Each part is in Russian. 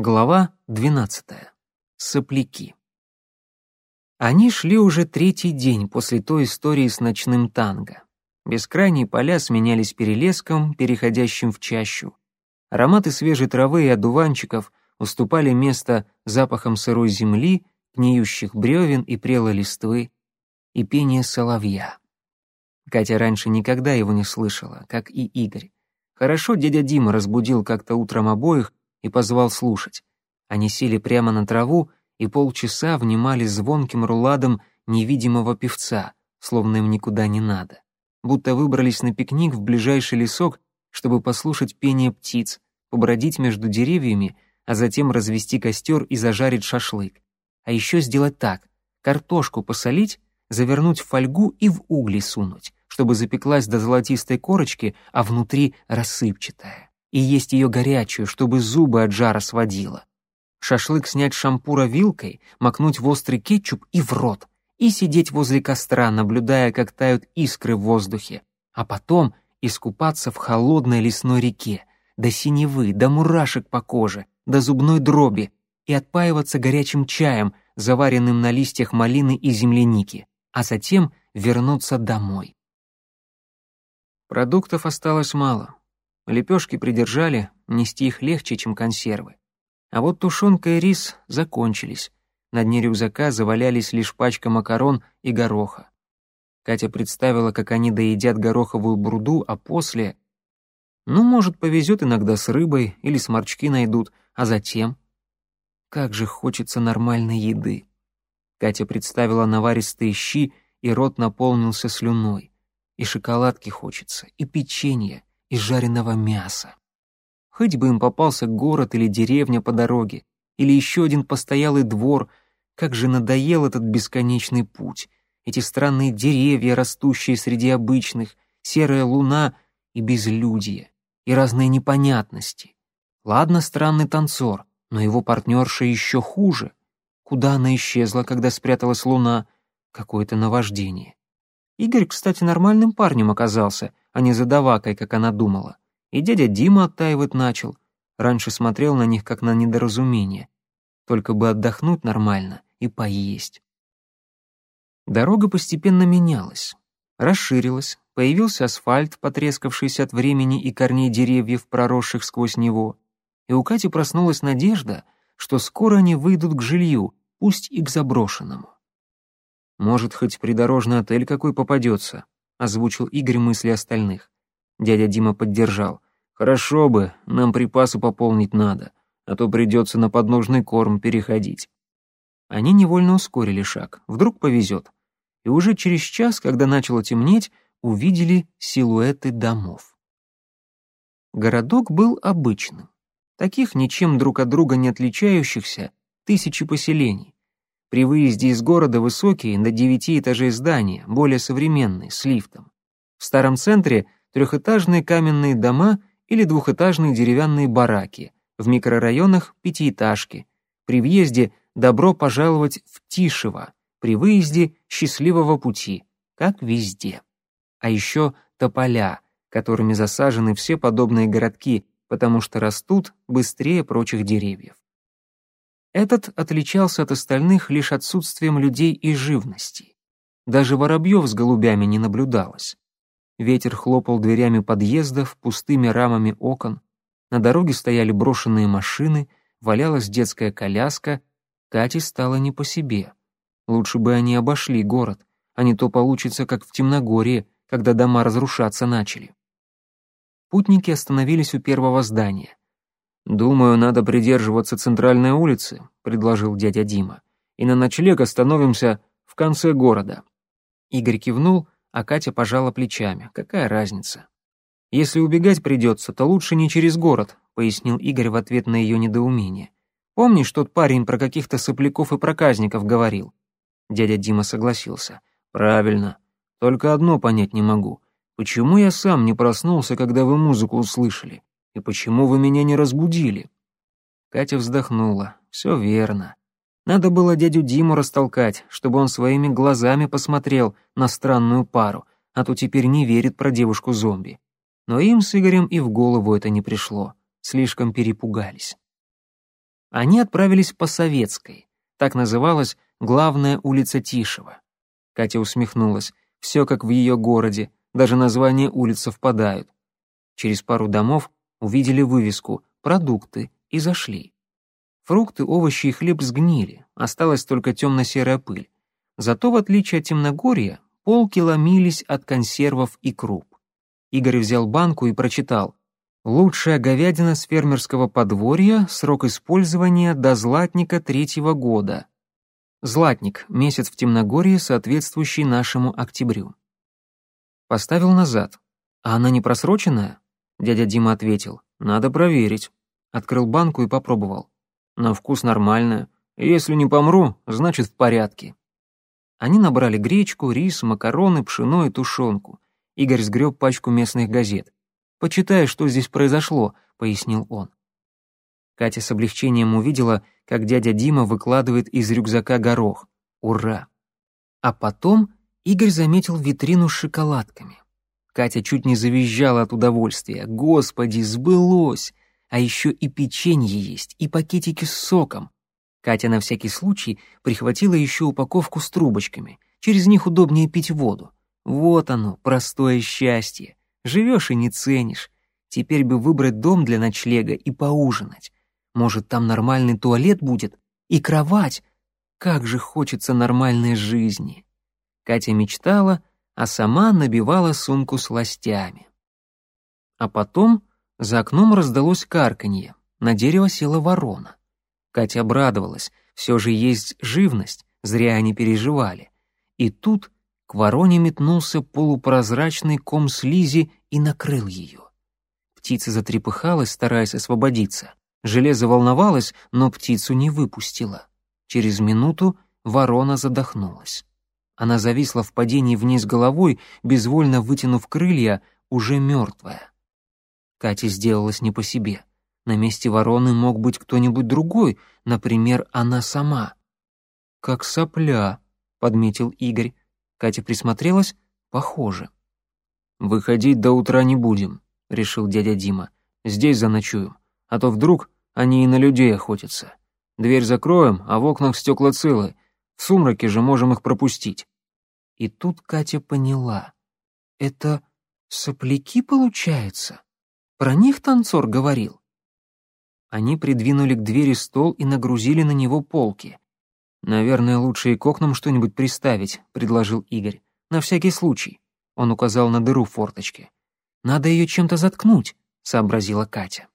Глава 12. Сопляки. Они шли уже третий день после той истории с ночным танго. Бескрайние поля сменялись перелеском, переходящим в чащу. Ароматы свежей травы и одуванчиков уступали место запахам сырой земли, гниющих бревен и прелой листвы, и пение соловья. Катя раньше никогда его не слышала, как и Игорь. Хорошо дядя Дима разбудил как-то утром обоих, и позвал слушать. Они сели прямо на траву и полчаса внимали звонким руладом невидимого певца, словно им никуда не надо. Будто выбрались на пикник в ближайший лесок, чтобы послушать пение птиц, побродить между деревьями, а затем развести костер и зажарить шашлык. А еще сделать так — картошку посолить, завернуть в фольгу и в угли сунуть, чтобы запеклась до золотистой корочки, а внутри рассыпчатая и есть ее горячую, чтобы зубы от жара сводило. Шашлык снять шампура вилкой, макнуть в острый кетчуп и в рот, и сидеть возле костра, наблюдая, как тают искры в воздухе, а потом искупаться в холодной лесной реке, до синевы, до мурашек по коже, до зубной дроби, и отпаиваться горячим чаем, заваренным на листьях малины и земляники, а затем вернуться домой. Продуктов осталось мало. Лепешки придержали, нести их легче, чем консервы. А вот тушенка и рис закончились. На дне рюкзака завалялись лишь пачка макарон и гороха. Катя представила, как они доедят гороховую бурду, а после... Ну, может, повезет иногда с рыбой или сморчки найдут, а затем... Как же хочется нормальной еды. Катя представила наваристые щи, и рот наполнился слюной. И шоколадки хочется, и печенье, из жареного мяса. Хоть бы им попался город или деревня по дороге, или еще один постоялый двор, как же надоел этот бесконечный путь, эти странные деревья, растущие среди обычных, серая луна и безлюдье, и разные непонятности. Ладно, странный танцор, но его партнерша еще хуже. Куда она исчезла, когда спряталась луна? Какое-то наваждение. Игорь, кстати, нормальным парнем оказался, а не задавакой, как она думала. И дядя Дима оттаивать начал. Раньше смотрел на них, как на недоразумение. Только бы отдохнуть нормально и поесть. Дорога постепенно менялась. Расширилась, появился асфальт, потрескавшийся от времени и корней деревьев, проросших сквозь него. И у Кати проснулась надежда, что скоро они выйдут к жилью, пусть и к заброшенному. Может, хоть придорожный отель какой попадется, озвучил Игорь мысли остальных. Дядя Дима поддержал. Хорошо бы, нам припасы пополнить надо, а то придется на подножный корм переходить. Они невольно ускорили шаг. Вдруг повезет. И уже через час, когда начало темнеть, увидели силуэты домов. Городок был обычным. Таких ничем друг от друга не отличающихся тысячи поселений. При выезде из города высокие, до девяти этажей здания, более современные, с лифтом. В старом центре трехэтажные каменные дома или двухэтажные деревянные бараки, в микрорайонах пятиэтажки. При въезде добро пожаловать в Тишево, при выезде счастливого пути, как везде. А еще тополя, которыми засажены все подобные городки, потому что растут быстрее прочих деревьев. Этот отличался от остальных лишь отсутствием людей и живности. Даже воробьев с голубями не наблюдалось. Ветер хлопал дверями подъездов, пустыми рамами окон. На дороге стояли брошенные машины, валялась детская коляска. Кате стало не по себе. Лучше бы они обошли город, а не то получится, как в Темногории, когда дома разрушаться начали. Путники остановились у первого здания. «Думаю, надо придерживаться центральной улицы», — предложил дядя Дима. «И на ночлег остановимся в конце города». Игорь кивнул, а Катя пожала плечами. «Какая разница?» «Если убегать придется, то лучше не через город», — пояснил Игорь в ответ на ее недоумение. «Помнишь, тот парень про каких-то сопляков и проказников говорил?» Дядя Дима согласился. «Правильно. Только одно понять не могу. Почему я сам не проснулся, когда вы музыку услышали? И почему вы меня не разбудили?» Катя вздохнула. «Все верно. Надо было дядю Диму растолкать, чтобы он своими глазами посмотрел на странную пару, а то теперь не верит про девушку-зомби. Но им с Игорем и в голову это не пришло. Слишком перепугались. Они отправились по Советской. Так называлась главная улица Тишева. Катя усмехнулась. Все как в ее городе, даже названия улиц совпадают. Через пару домов увидели вывеску «Продукты» и зашли. Фрукты, овощи и хлеб сгнили, осталась только темно-серая пыль. Зато, в отличие от темногорья, полки ломились от консервов и круп. Игорь взял банку и прочитал «Лучшая говядина с фермерского подворья, срок использования до златника третьего года». Златник, месяц в темногорье, соответствующий нашему октябрю. Поставил назад. «А она не просроченная?» Дядя Дима ответил. «Надо проверить». Открыл банку и попробовал. На вкус нормальная. Если не помру, значит в порядке. Они набрали гречку, рис, макароны, пшено и тушенку. Игорь сгреб пачку местных газет. «Почитай, что здесь произошло», — пояснил он. Катя с облегчением увидела, как дядя Дима выкладывает из рюкзака горох. Ура! А потом Игорь заметил витрину с шоколадками. Катя чуть не завизжала от удовольствия. Господи, сбылось! А еще и печенье есть, и пакетики с соком. Катя на всякий случай прихватила еще упаковку с трубочками. Через них удобнее пить воду. Вот оно, простое счастье. Живешь и не ценишь. Теперь бы выбрать дом для ночлега и поужинать. Может, там нормальный туалет будет? И кровать? Как же хочется нормальной жизни. Катя мечтала, а сама набивала сумку с ластями. А потом за окном раздалось карканье, на дерево села ворона. Катя обрадовалась, все же есть живность, зря они переживали. И тут к вороне метнулся полупрозрачный ком слизи и накрыл ее. Птица затрепыхалась, стараясь освободиться. Железо волновалось, но птицу не выпустило. Через минуту ворона задохнулась. Она зависла в падении вниз головой, безвольно вытянув крылья, уже мертвая. Кате сделалось не по себе. На месте вороны мог быть кто-нибудь другой, например, она сама. «Как сопля», — подметил Игорь. Катя присмотрелась. «Похоже». «Выходить до утра не будем», — решил дядя Дима. «Здесь заночуем, а то вдруг они и на людей охотятся. Дверь закроем, а в окнах стекла целы. В сумраке же можем их пропустить». И тут Катя поняла. «Это сопляки, получается?» Про них танцор говорил. Они придвинули к двери стол и нагрузили на него полки. «Наверное, лучше и к окнам что-нибудь приставить», — предложил Игорь. «На всякий случай». Он указал на дыру в форточке. «Надо ее чем-то заткнуть», — сообразила Катя.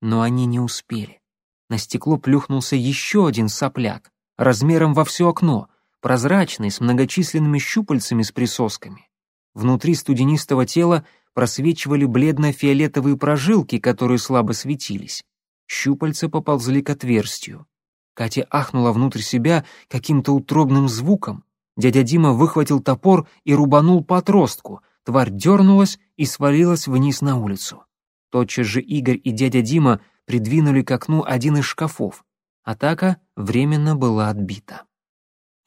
Но они не успели. На стекло плюхнулся еще один сопляк, размером во все окно, прозрачный, с многочисленными щупальцами с присосками. Внутри студенистого тела просвечивали бледно-фиолетовые прожилки, которые слабо светились. Щупальца поползли к отверстию. Катя ахнула внутрь себя каким-то утробным звуком. Дядя Дима выхватил топор и рубанул по отростку. Тварь дернулась и свалилась вниз на улицу. Тотчас же Игорь и дядя Дима придвинули к окну один из шкафов. Атака временно была отбита.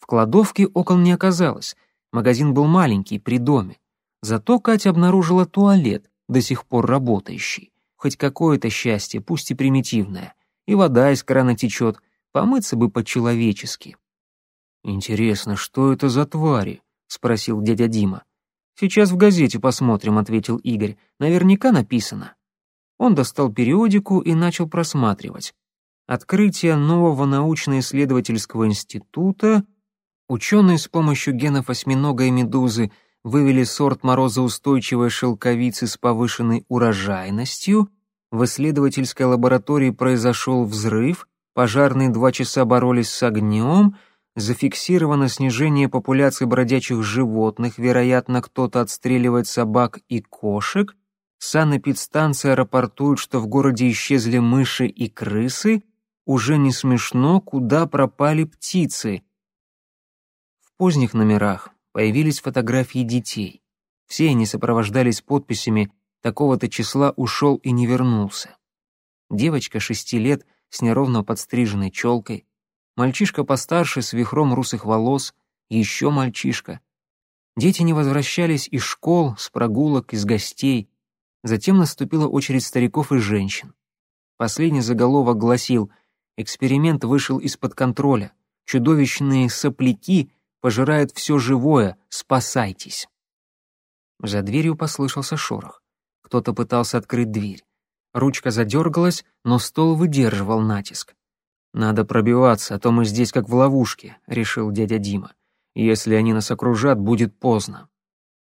В кладовке окон не оказалось. Магазин был маленький, при доме. Зато Катя обнаружила туалет, до сих пор работающий. Хоть какое-то счастье, пусть и примитивное. И вода из крана течет, помыться бы по-человечески. «Интересно, что это за твари?» — спросил дядя Дима. «Сейчас в газете посмотрим», — ответил Игорь. «Наверняка написано». Он достал периодику и начал просматривать. Открытие нового научно-исследовательского института. Ученые с помощью генов осьминога и медузы вывели сорт морозоустойчивой шелковицы с повышенной урожайностью, в исследовательской лаборатории произошел взрыв, пожарные два часа боролись с огнем, зафиксировано снижение популяции бродячих животных, вероятно, кто-то отстреливает собак и кошек, санэпидстанция рапортует, что в городе исчезли мыши и крысы, уже не смешно, куда пропали птицы. Поздних номерах появились фотографии детей. Все они сопровождались подписями «такого-то числа ушел и не вернулся». Девочка шести лет с неровно подстриженной челкой, мальчишка постарше с вихром русых волос, еще мальчишка. Дети не возвращались из школ, с прогулок, из гостей. Затем наступила очередь стариков и женщин. Последний заголовок гласил Эксперимент вышел из-под контроля. Чудовищные сопляки пожирают все живое. Спасайтесь. За дверью послышался шорох. Кто-то пытался открыть дверь. Ручка задергалась, но стол выдерживал натиск. «Надо пробиваться, а то мы здесь как в ловушке», — решил дядя Дима. «Если они нас окружат, будет поздно».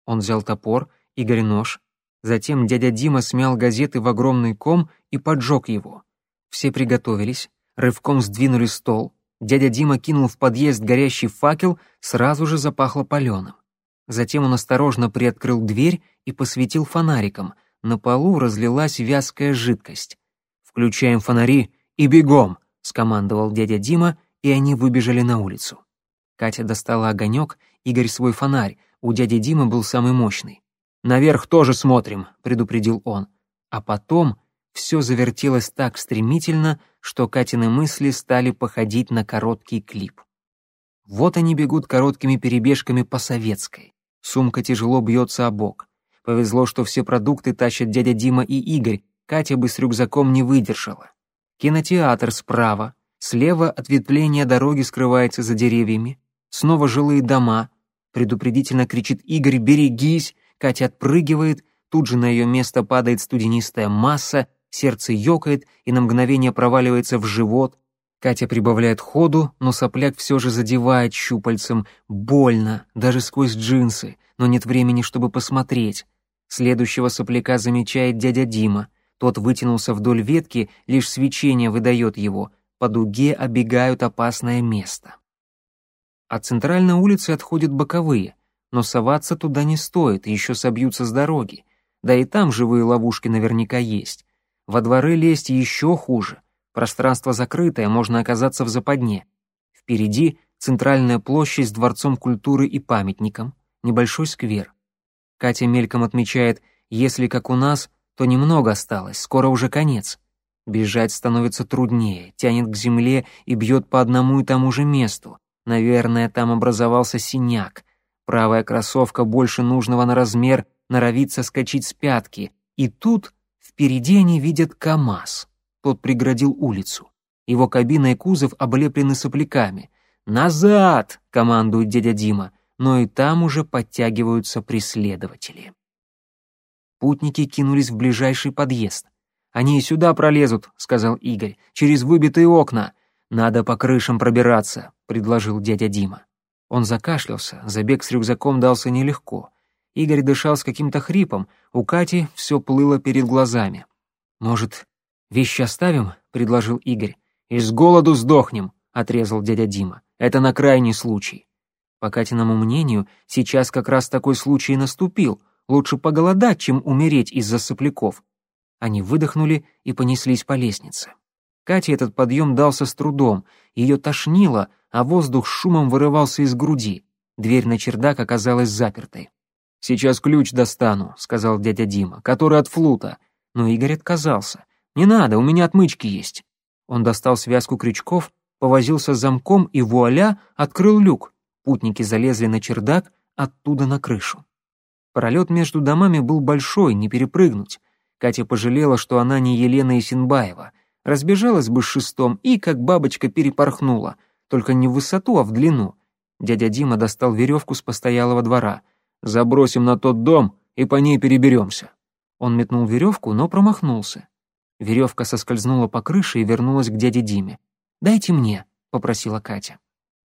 Он взял топор, Игорь нож. Затем дядя Дима смял газеты в огромный ком и поджег его. Все приготовились, рывком сдвинули стол. Дядя Дима кинул в подъезд горящий факел, сразу же запахло паленым. Затем он осторожно приоткрыл дверь и посветил фонариком. На полу разлилась вязкая жидкость. «Включаем фонари и бегом!» — скомандовал дядя Дима, и они выбежали на улицу. Катя достала огонек, Игорь свой фонарь, у дяди Димы был самый мощный. «Наверх тоже смотрим», — предупредил он. А потом все завертелось так стремительно, что Катины мысли стали походить на короткий клип. Вот они бегут короткими перебежками по советской. Сумка тяжело бьется о бок. Повезло, что все продукты тащат дядя Дима и Игорь, Катя бы с рюкзаком не выдержала. Кинотеатр справа, слева ответвление дороги скрывается за деревьями, снова жилые дома, предупредительно кричит Игорь «берегись», Катя отпрыгивает, тут же на ее место падает студенистая масса, сердце ёкает и на мгновение проваливается в живот. Катя прибавляет ходу, но сопляк все же задевает щупальцем. Больно, даже сквозь джинсы, но нет времени, чтобы посмотреть. Следующего сопляка замечает дядя Дима. Тот вытянулся вдоль ветки, лишь свечение выдает его. По дуге оббегают опасное место. От центральной улицы отходят боковые, но соваться туда не стоит, еще собьются с дороги. Да и там живые ловушки наверняка есть. Во дворы лезть еще хуже. Пространство закрытое, можно оказаться в западне. Впереди центральная площадь с дворцом культуры и памятником, небольшой сквер. Катя мельком отмечает, если как у нас, то немного осталось, скоро уже конец. Бежать становится труднее, тянет к земле и бьет по одному и тому же месту. Наверное, там образовался синяк. Правая кроссовка больше нужного на размер норовит соскочить с пятки. И тут впереди они видят КАМАЗ. Тот преградил улицу. Его кабина и кузов облеплены сопляками. «Назад!» — командует дядя Дима но и там уже подтягиваются преследователи. Путники кинулись в ближайший подъезд. «Они и сюда пролезут», — сказал Игорь, — «через выбитые окна. Надо по крышам пробираться», — предложил дядя Дима. Он закашлялся, забег с рюкзаком дался нелегко. Игорь дышал с каким-то хрипом, у Кати все плыло перед глазами. «Может, вещи оставим?» — предложил Игорь. «И с голоду сдохнем», — отрезал дядя Дима. «Это на крайний случай». По Катиному мнению, сейчас как раз такой случай наступил. Лучше поголодать, чем умереть из-за сопляков. Они выдохнули и понеслись по лестнице. Кате этот подъем дался с трудом, ее тошнило, а воздух шумом вырывался из груди. Дверь на чердак оказалась запертой. «Сейчас ключ достану», — сказал дядя Дима, — «который от флута». Но Игорь отказался. «Не надо, у меня отмычки есть». Он достал связку крючков, повозился с замком и вуаля, открыл люк. Путники залезли на чердак, оттуда на крышу. Пролет между домами был большой, не перепрыгнуть. Катя пожалела, что она не Елена Исинбаева. Разбежалась бы с шестом и, как бабочка, перепорхнула. Только не в высоту, а в длину. Дядя Дима достал веревку с постоялого двора. «Забросим на тот дом и по ней переберемся». Он метнул веревку, но промахнулся. Веревка соскользнула по крыше и вернулась к дяде Диме. «Дайте мне», — попросила Катя.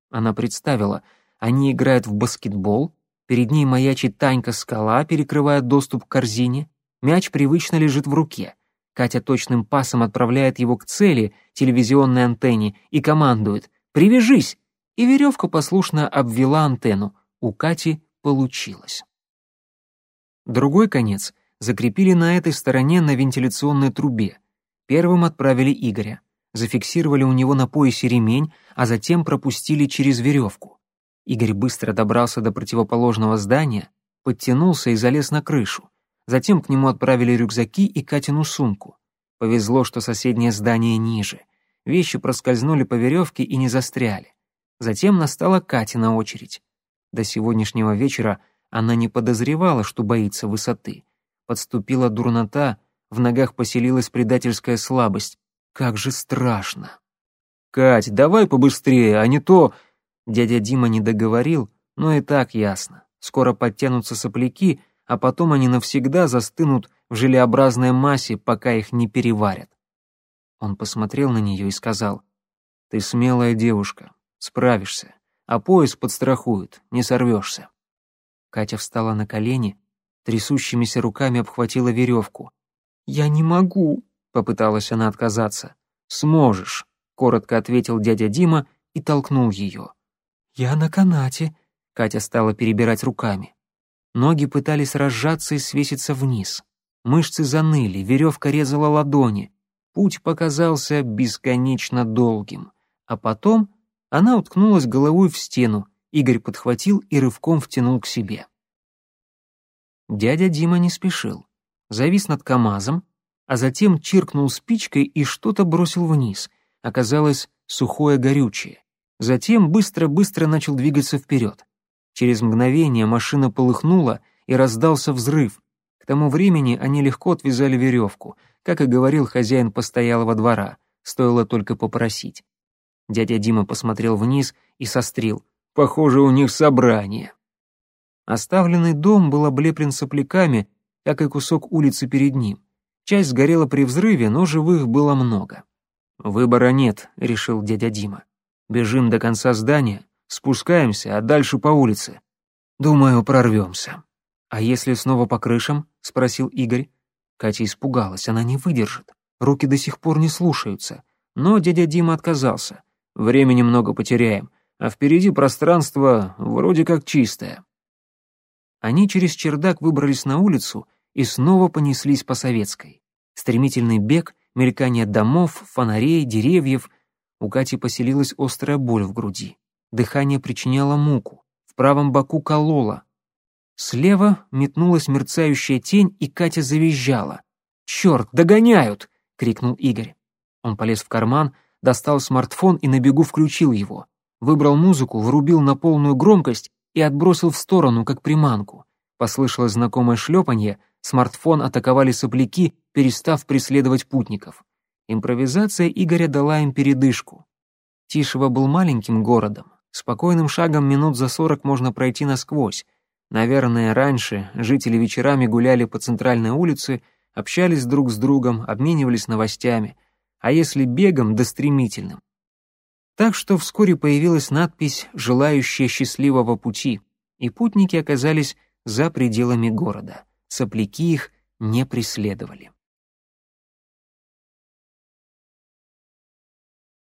Она представила — они играют в баскетбол, перед ней маячит Танька-скала, перекрывая доступ к корзине, мяч привычно лежит в руке. Катя точным пасом отправляет его к цели, телевизионной антенне, и командует «Привяжись!» И веревка послушно обвела антенну. У Кати получилось. Другой конец закрепили на этой стороне на вентиляционной трубе. Первым отправили Игоря. Зафиксировали у него на поясе ремень, а затем пропустили через веревку. Игорь быстро добрался до противоположного здания, подтянулся и залез на крышу. Затем к нему отправили рюкзаки и Катину сумку. Повезло, что соседнее здание ниже. Вещи проскользнули по веревке и не застряли. Затем настала Катина очередь. До сегодняшнего вечера она не подозревала, что боится высоты. Подступила дурнота, в ногах поселилась предательская слабость. Как же страшно! «Кать, давай побыстрее, а не то...» Дядя Дима не договорил, но и так ясно. Скоро подтянутся сопляки, а потом они навсегда застынут в желеобразной массе, пока их не переварят. Он посмотрел на нее и сказал, «Ты смелая девушка, справишься, а пояс подстрахует, не сорвешься». Катя встала на колени, трясущимися руками обхватила веревку. «Я не могу», — попыталась она отказаться. «Сможешь», — коротко ответил дядя Дима и толкнул ее. «Я на канате», — Катя стала перебирать руками. Ноги пытались разжаться и свеситься вниз. Мышцы заныли, веревка резала ладони. Путь показался бесконечно долгим. А потом она уткнулась головой в стену, Игорь подхватил и рывком втянул к себе. Дядя Дима не спешил. Завис над КамАЗом, а затем чиркнул спичкой и что-то бросил вниз. Оказалось, сухое горючее. Затем быстро-быстро начал двигаться вперед. Через мгновение машина полыхнула и раздался взрыв. К тому времени они легко отвязали веревку, как и говорил хозяин постоялого двора, стоило только попросить. Дядя Дима посмотрел вниз и сострил. «Похоже, у них собрание». Оставленный дом был облеплен сопляками, как и кусок улицы перед ним. Часть сгорела при взрыве, но живых было много. «Выбора нет», — решил дядя Дима. «Бежим до конца здания, спускаемся, а дальше по улице. Думаю, прорвемся». «А если снова по крышам?» — спросил Игорь. Катя испугалась, она не выдержит. Руки до сих пор не слушаются. Но дядя Дима отказался. «Времени много потеряем, а впереди пространство вроде как чистое». Они через чердак выбрались на улицу и снова понеслись по Советской. Стремительный бег, мелькание домов, фонарей, деревьев. У Кати поселилась острая боль в груди. Дыхание причиняло муку. В правом боку кололо. Слева метнулась мерцающая тень, и Катя завизжала. «Черт, догоняют!» — крикнул Игорь. Он полез в карман, достал смартфон и на бегу включил его. Выбрал музыку, врубил на полную громкость и отбросил в сторону, как приманку. Послышалось знакомое шлепанье, смартфон атаковали сопляки, перестав преследовать путников. Импровизация Игоря дала им передышку. Тишево был маленьким городом. Спокойным шагом минут за сорок можно пройти насквозь. Наверное, раньше жители вечерами гуляли по центральной улице, общались друг с другом, обменивались новостями, а если бегом, да стремительным. Так что вскоре появилась надпись «Желающие счастливого пути», и путники оказались за пределами города. Сопляки их не преследовали.